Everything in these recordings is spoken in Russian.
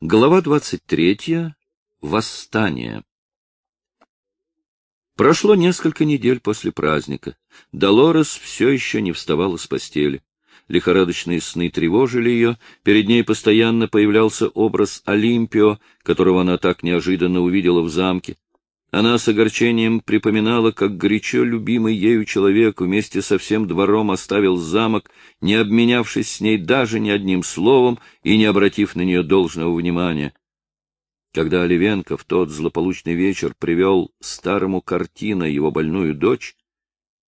Глава 23. Восстание. Прошло несколько недель после праздника. Долорес все еще не вставала с постели. Лихорадочные сны тревожили ее, перед ней постоянно появлялся образ Олимпио, которого она так неожиданно увидела в замке. Она с огорчением припоминала, как горячо любимый ею человек вместе со всем двором оставил замок, не обменявшись с ней даже ни одним словом и не обратив на нее должного внимания. Когда Оливенко в тот злополучный вечер привел старому картина его больную дочь,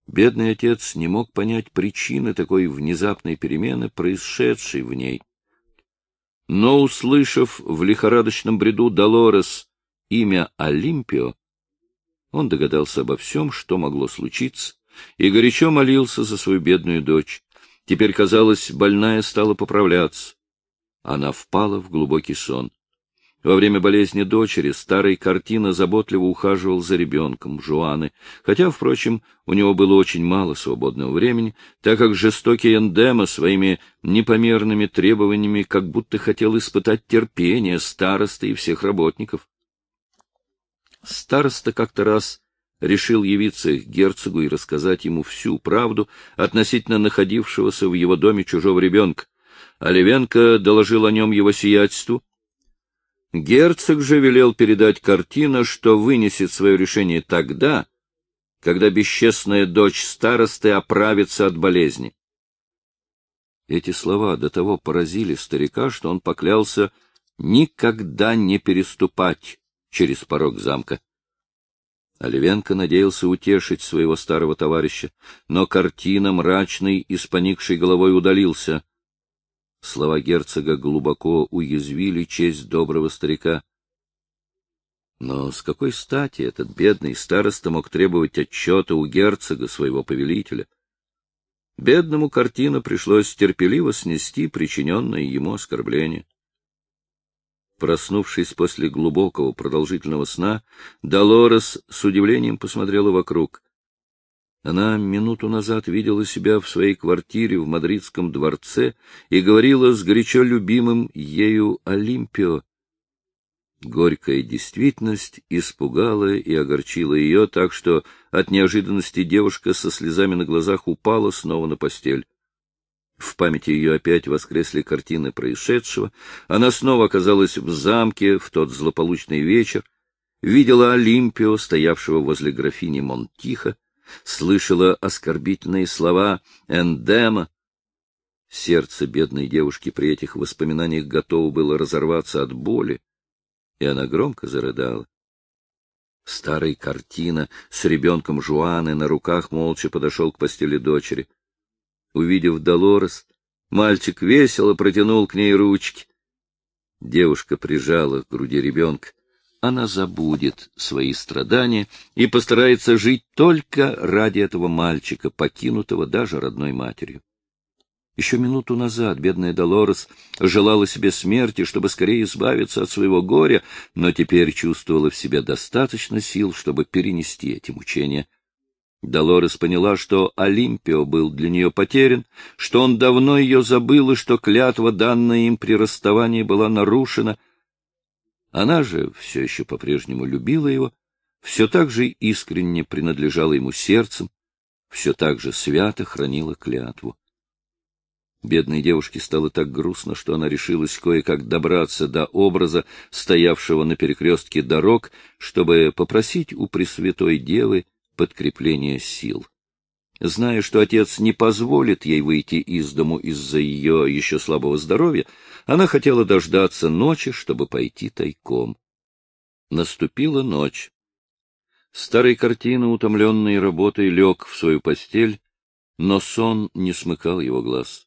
бедный отец не мог понять причины такой внезапной перемены, происшедшей в ней. Но, услышав в лихорадочном бреду Долорес имя Олимпио, он догадался обо всем, что могло случиться, и горячо молился за свою бедную дочь. Теперь, казалось, больная стала поправляться. Она впала в глубокий сон. Во время болезни дочери старый картина заботливо ухаживал за ребенком Жуаны, хотя, впрочем, у него было очень мало свободного времени, так как жестокий Эндема своими непомерными требованиями как будто хотел испытать терпение старосты и всех работников. Староста как-то раз решил явиться к герцогу и рассказать ему всю правду относительно находившегося в его доме чужого ребенка. Оливенко доложил о нем его сиятельству. Герцог же велел передать картину, что вынесет свое решение тогда, когда бесчестная дочь старосты оправится от болезни. Эти слова до того поразили старика, что он поклялся никогда не переступать через порог замка. Оливенко надеялся утешить своего старого товарища, но картина, мрачный и с поникшей головой, удалился. Слова герцога глубоко уязвили честь доброго старика. Но с какой стати этот бедный староста мог требовать отчета у герцога, своего повелителя? Бедному картину пришлось терпеливо снести причиненное ему оскорбление. Проснувшись после глубокого продолжительного сна, Долорес с удивлением посмотрела вокруг. Она минуту назад видела себя в своей квартире в мадридском дворце и говорила с горячо любимым ею Олимпио. Горькая действительность испугала и огорчила ее, так что от неожиданности девушка со слезами на глазах упала снова на постель. В памяти ее опять воскресли картины происшедшего. Она снова оказалась в замке в тот злополучный вечер, видела Олимпио, стоявшего возле графини Монтиха, слышала оскорбительные слова Эндема. Сердце бедной девушки при этих воспоминаниях готово было разорваться от боли, и она громко зарыдала. Старый картина с ребенком Жуаны на руках молча подошел к постели дочери — Увидев Долорес, мальчик весело протянул к ней ручки. Девушка прижала к груди ребенка. Она забудет свои страдания и постарается жить только ради этого мальчика, покинутого даже родной матерью. Еще минуту назад бедная Долорес желала себе смерти, чтобы скорее избавиться от своего горя, но теперь чувствовала в себе достаточно сил, чтобы перенести эти мучения. Долорес поняла, что Олимпио был для нее потерян, что он давно ее забыл и что клятва, данная им при расставании, была нарушена. Она же все еще по-прежнему любила его, все так же искренне принадлежала ему сердцем, все так же свято хранила клятву. Бедной девушке стало так грустно, что она решилась кое-как добраться до образа, стоявшего на перекрестке дорог, чтобы попросить у Пресвятой Девы подкрепление сил. Зная, что отец не позволит ей выйти из дому из-за ее еще слабого здоровья, она хотела дождаться ночи, чтобы пойти тайком. Наступила ночь. Старый картина, утомленный работой, лег в свою постель, но сон не смыкал его глаз.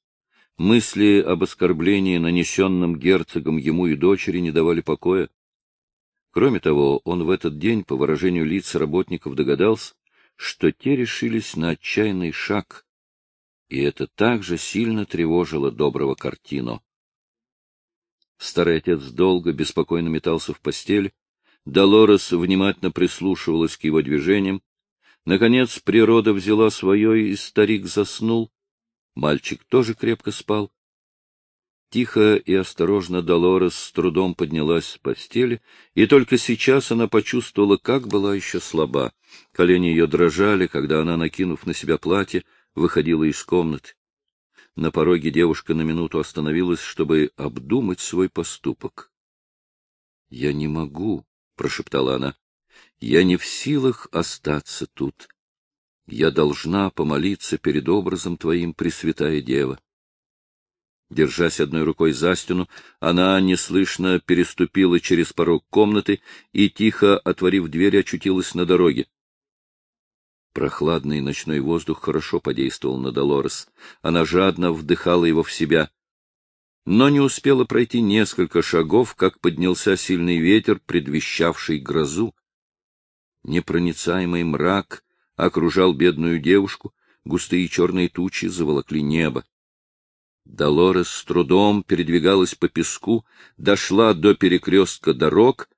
Мысли об оскорблении, нанесенном герцогом ему и дочери, не давали покоя. Кроме того, он в этот день, по выражению лиц работников, догадался, что те решились на отчаянный шаг, и это также сильно тревожило доброго картину. Старый отец долго, беспокойно метался в постель, Долорес внимательно прислушивалась к его движениям. Наконец природа взяла свое, и старик заснул. Мальчик тоже крепко спал. Тихо и осторожно Долорес с трудом поднялась с постели, и только сейчас она почувствовала, как была еще слаба. Колени ее дрожали, когда она, накинув на себя платье, выходила из комнаты. На пороге девушка на минуту остановилась, чтобы обдумать свой поступок. — Я не могу, — прошептала она. — Я не в силах остаться тут. Я должна помолиться перед образом твоим, Пресвятая Дева. Держась одной рукой за стену, она неслышно переступила через порог комнаты и, тихо отворив дверь, очутилась на дороге. Прохладный ночной воздух хорошо подействовал на Долорес. Она жадно вдыхала его в себя. Но не успела пройти несколько шагов, как поднялся сильный ветер, предвещавший грозу. Непроницаемый мрак окружал бедную девушку, густые черные тучи заволокли небо. Долорес с трудом передвигалась по песку, дошла до перекрестка дорог.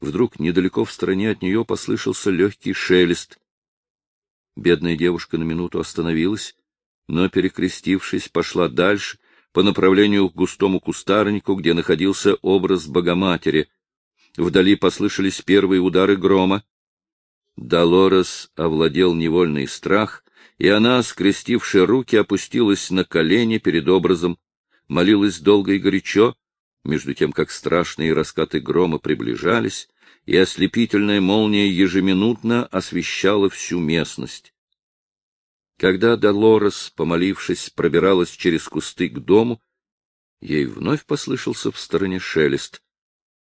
Вдруг недалеко в стороне от нее послышался легкий шелест. Бедная девушка на минуту остановилась, но, перекрестившись, пошла дальше, по направлению к густому кустарнику, где находился образ Богоматери. Вдали послышались первые удары грома. Долорес овладел невольный страх, и она, скрестивши руки, опустилась на колени перед образом, молилась долго и горячо, между тем, как страшные раскаты грома приближались, и ослепительная молния ежеминутно освещала всю местность. Когда Долорес, помолившись, пробиралась через кусты к дому, ей вновь послышался в стороне шелест,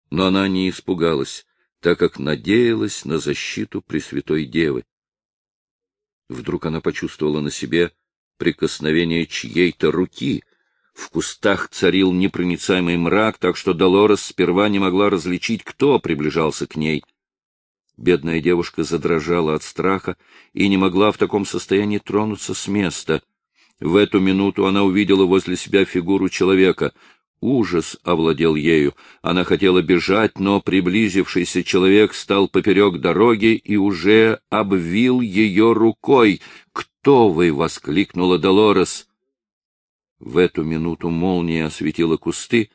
но она не испугалась, так как надеялась на защиту Пресвятой Девы. Вдруг она почувствовала на себе прикосновение чьей-то руки. В кустах царил непроницаемый мрак, так что Долорес сперва не могла различить, кто приближался к ней. Бедная девушка задрожала от страха и не могла в таком состоянии тронуться с места. В эту минуту она увидела возле себя фигуру человека. Ужас овладел ею. Она хотела бежать, но приблизившийся человек стал поперек дороги и уже обвил ее рукой. «Кто вы?» — воскликнула Долорес. В эту минуту молния осветила кусты.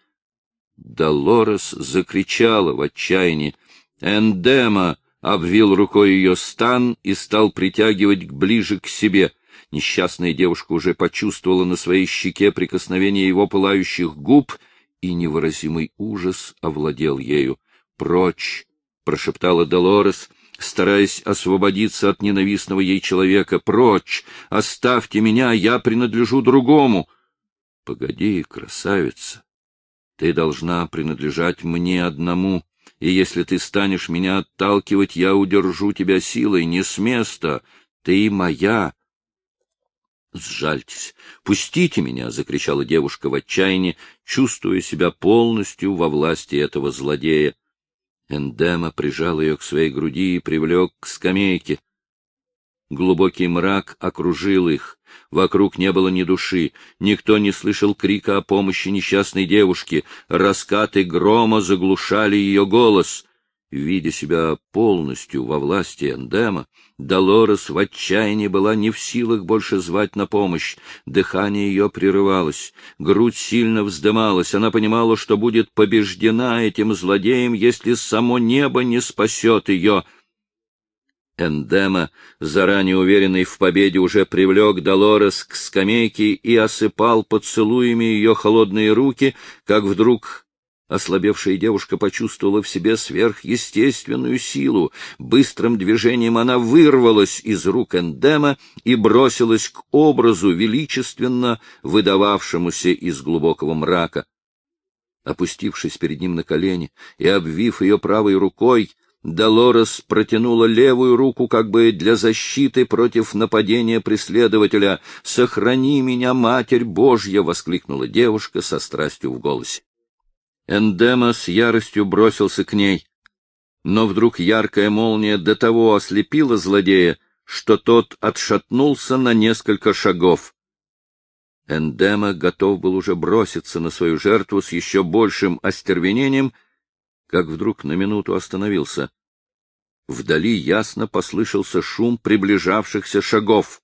Долорес закричала в отчаянии. «Эндема!» — обвил рукой ее стан и стал притягивать ближе к себе — Несчастная девушка уже почувствовала на своей щеке прикосновение его пылающих губ, и невыразимый ужас овладел ею. «Прочь!» — прошептала Долорес, стараясь освободиться от ненавистного ей человека. «Прочь! Оставьте меня, я принадлежу другому!» «Погоди, красавица! Ты должна принадлежать мне одному, и если ты станешь меня отталкивать, я удержу тебя силой не с места. Ты моя!» «Сжальтесь! Пустите меня!» — закричала девушка в отчаянии, чувствуя себя полностью во власти этого злодея. Эндема прижал ее к своей груди и привлек к скамейке. Глубокий мрак окружил их. Вокруг не было ни души, никто не слышал крика о помощи несчастной девушке, раскаты грома заглушали ее голос. Видя себя полностью во власти Эндема, Долорес в отчаянии была не в силах больше звать на помощь. Дыхание ее прерывалось, грудь сильно вздымалась. Она понимала, что будет побеждена этим злодеем, если само небо не спасет ее. Эндема, заранее уверенный в победе, уже привлек Долорес к скамейке и осыпал поцелуями ее холодные руки, как вдруг Ослабевшая девушка почувствовала в себе сверхъестественную силу. Быстрым движением она вырвалась из рук Эндема и бросилась к образу, величественно выдававшемуся из глубокого мрака. Опустившись перед ним на колени и обвив ее правой рукой, Долорес протянула левую руку как бы для защиты против нападения преследователя. «Сохрани меня, Матерь Божья!» — воскликнула девушка со страстью в голосе. Эндема с яростью бросился к ней. Но вдруг яркая молния до того ослепила злодея, что тот отшатнулся на несколько шагов. Эндема готов был уже броситься на свою жертву с еще большим остервенением, как вдруг на минуту остановился. Вдали ясно послышался шум приближавшихся шагов.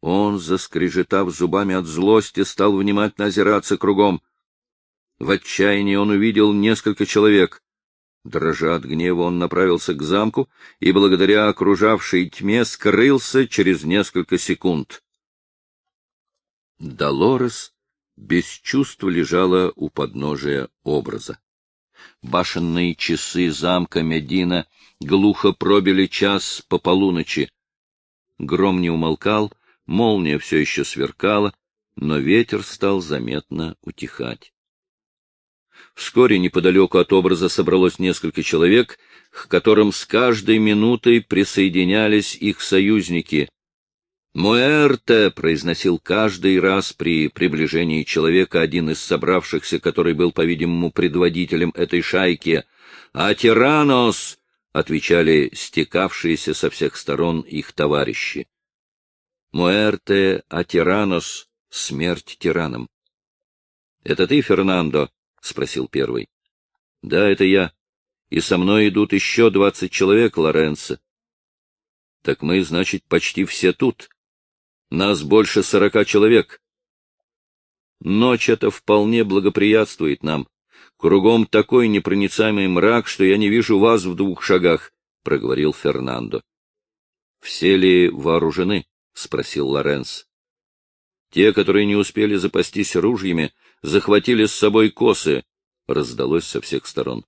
Он, заскрежетав зубами от злости, стал внимательно озираться кругом — В отчаянии он увидел несколько человек. Дрожа от гнева, он направился к замку и, благодаря окружавшей тьме, скрылся через несколько секунд. Долорес без чувств лежала у подножия образа. Башенные часы замка Медина глухо пробили час по полуночи. Гром не умолкал, молния все еще сверкала, но ветер стал заметно утихать. Вскоре неподалеку от образа собралось несколько человек, к которым с каждой минутой присоединялись их союзники. «Муэрте!» — произносил каждый раз при приближении человека один из собравшихся, который был, по-видимому, предводителем этой шайки. «А тиранос!» — отвечали стекавшиеся со всех сторон их товарищи. «Муэрте а тиранос!» — смерть тиранам. «Это ты, Фернандо?» — спросил первый. — Да, это я. И со мной идут еще двадцать человек, Лоренцо. — Так мы, значит, почти все тут. Нас больше сорока человек. Ночь это вполне благоприятствует нам. Кругом такой непроницаемый мрак, что я не вижу вас в двух шагах, — проговорил Фернандо. — Все ли вооружены? — спросил Лоренц. Те, которые не успели запастись ружьями, захватили с собой косы, раздалось со всех сторон.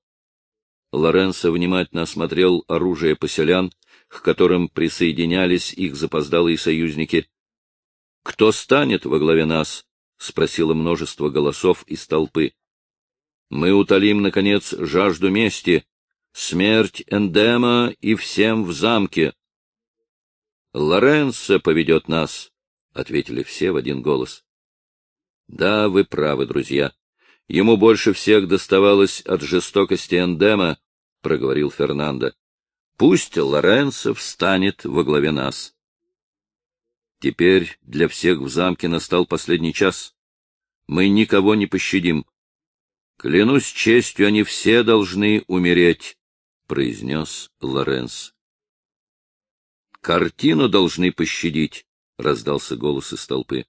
Лоренцо внимательно осмотрел оружие поселян, к которым присоединялись их запоздалые союзники. — Кто станет во главе нас? — спросило множество голосов из толпы. — Мы утолим, наконец, жажду мести, смерть Эндема и всем в замке. — Лоренцо поведет нас, — ответили все в один голос. Да, вы правы, друзья. Ему больше всех доставалось от жестокости Эндема, — проговорил Фернандо. Пусть Лоренцо встанет во главе нас. Теперь для всех в замке настал последний час. Мы никого не пощадим. Клянусь честью, они все должны умереть, — произнес Лоренц. Картину должны пощадить, — раздался голос из толпы.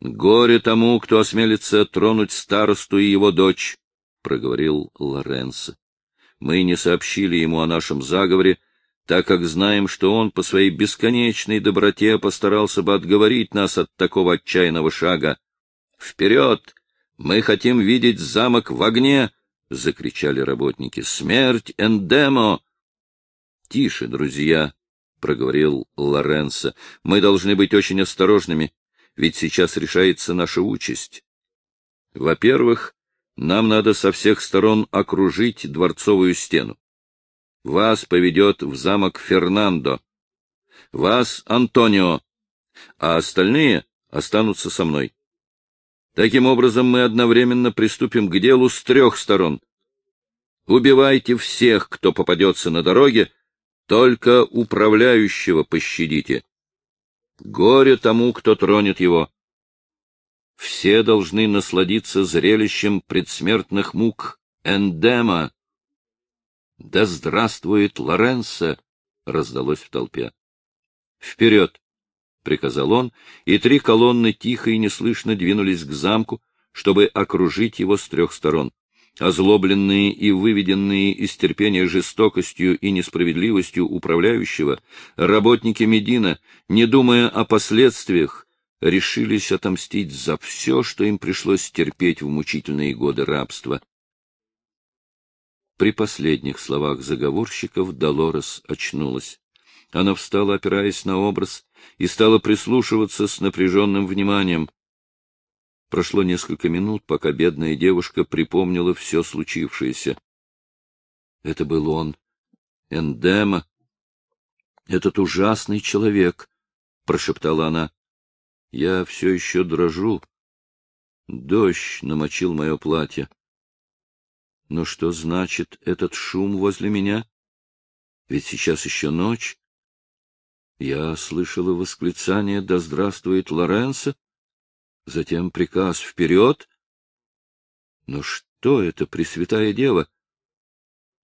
Горе тому, кто осмелится тронуть старосту и его дочь, — проговорил Лоренцо. Мы не сообщили ему о нашем заговоре, так как знаем, что он по своей бесконечной доброте постарался бы отговорить нас от такого отчаянного шага. Вперед! Мы хотим видеть замок в огне! — закричали работники. — Смерть Эндемо! — Тише, друзья! — проговорил Лоренцо. — Мы должны быть очень осторожными ведь сейчас решается наша участь. Во-первых, нам надо со всех сторон окружить дворцовую стену. Вас поведет в замок Фернандо, вас Антонио, а остальные останутся со мной. Таким образом, мы одновременно приступим к делу с трех сторон. Убивайте всех, кто попадется на дороге, только управляющего пощадите. Горе тому, кто тронет его. Все должны насладиться зрелищем предсмертных мук Эндема. Да здравствует Лоренцо! раздалось в толпе. Вперед! приказал он, и три колонны тихо и неслышно двинулись к замку, чтобы окружить его с трех сторон. Озлобленные и выведенные из терпения жестокостью и несправедливостью управляющего, работники Медина, не думая о последствиях, решились отомстить за все, что им пришлось терпеть в мучительные годы рабства. При последних словах заговорщиков Долорес очнулась. Она встала, опираясь на образ, и стала прислушиваться с напряженным вниманием. Прошло несколько минут, пока бедная девушка припомнила все случившееся. Это был он, Эндема, этот ужасный человек, — прошептала она. Я все еще дрожу. Дождь намочил мое платье. Но что значит этот шум возле меня? Ведь сейчас еще ночь. Я слышала восклицание «Да здравствует Лоренцо!» Затем приказ «Вперед!» Но что это, Пресвятая Дева?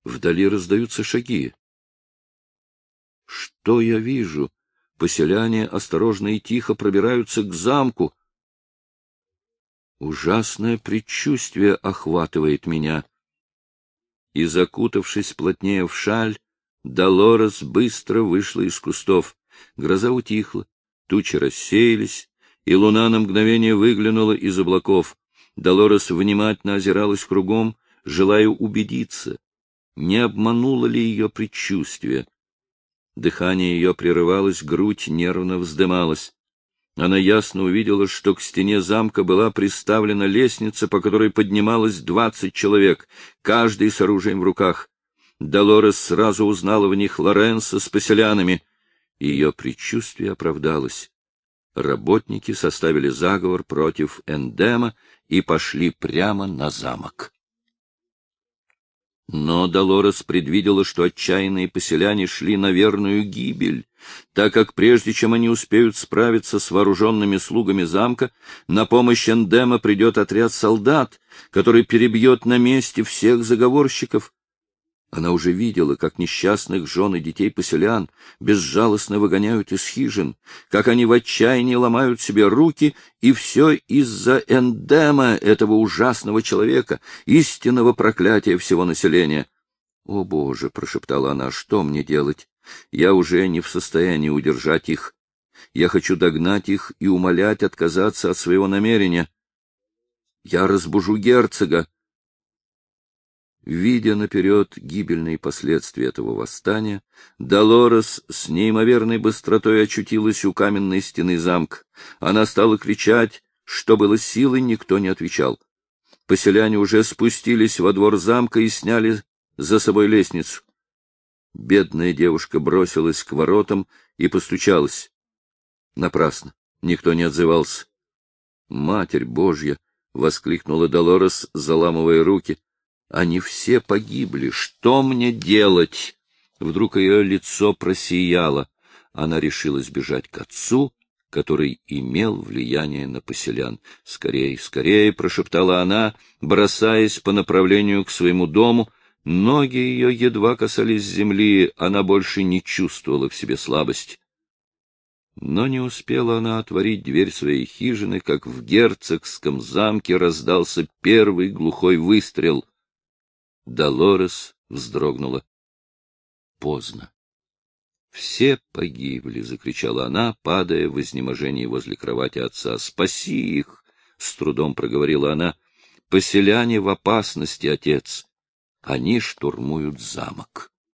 Вдали раздаются шаги. Что я вижу? Поселяне осторожно и тихо пробираются к замку. Ужасное предчувствие охватывает меня. И, закутавшись плотнее в шаль, Долорес быстро вышла из кустов. Гроза утихла, тучи рассеялись, и луна на мгновение выглянула из облаков. Долорес внимательно озиралась кругом, желая убедиться, не обмануло ли ее предчувствие. Дыхание ее прерывалось, грудь нервно вздымалась. Она ясно увидела, что к стене замка была приставлена лестница, по которой поднималось двадцать человек, каждый с оружием в руках. Долорес сразу узнала в них Лоренса с поселянами. Ее предчувствие оправдалось. Работники составили заговор против Эндема и пошли прямо на замок. Но Долорес предвидела, что отчаянные поселяне шли на верную гибель, так как прежде чем они успеют справиться с вооруженными слугами замка, на помощь Эндема придет отряд солдат, который перебьет на месте всех заговорщиков. Она уже видела, как несчастных жен и детей поселян безжалостно выгоняют из хижин, как они в отчаянии ломают себе руки, и все из-за эндема этого ужасного человека, истинного проклятия всего населения. — О, Боже! — прошептала она, — что мне делать? Я уже не в состоянии удержать их. Я хочу догнать их и умолять отказаться от своего намерения. Я разбужу герцога, Видя наперед гибельные последствия этого восстания, Долорес с неимоверной быстротой очутилась у каменной стены замка. Она стала кричать, что было силы, никто не отвечал. Поселяне уже спустились во двор замка и сняли за собой лестницу. Бедная девушка бросилась к воротам и постучалась. Напрасно, никто не отзывался. «Матерь Божья!» — воскликнула Долорес, заламывая руки — они все погибли. Что мне делать? Вдруг ее лицо просияло. Она решилась бежать к отцу, который имел влияние на поселян. «Скорей, скорей!» — прошептала она, бросаясь по направлению к своему дому. Ноги ее едва касались земли, она больше не чувствовала в себе слабости. Но не успела она отворить дверь своей хижины, как в герцогском замке раздался первый глухой выстрел — Долорес вздрогнула. Поздно. «Все погибли!» — закричала она, падая в изнеможении возле кровати отца. «Спаси их!» — с трудом проговорила она. «Поселяне в опасности, отец! Они штурмуют замок!»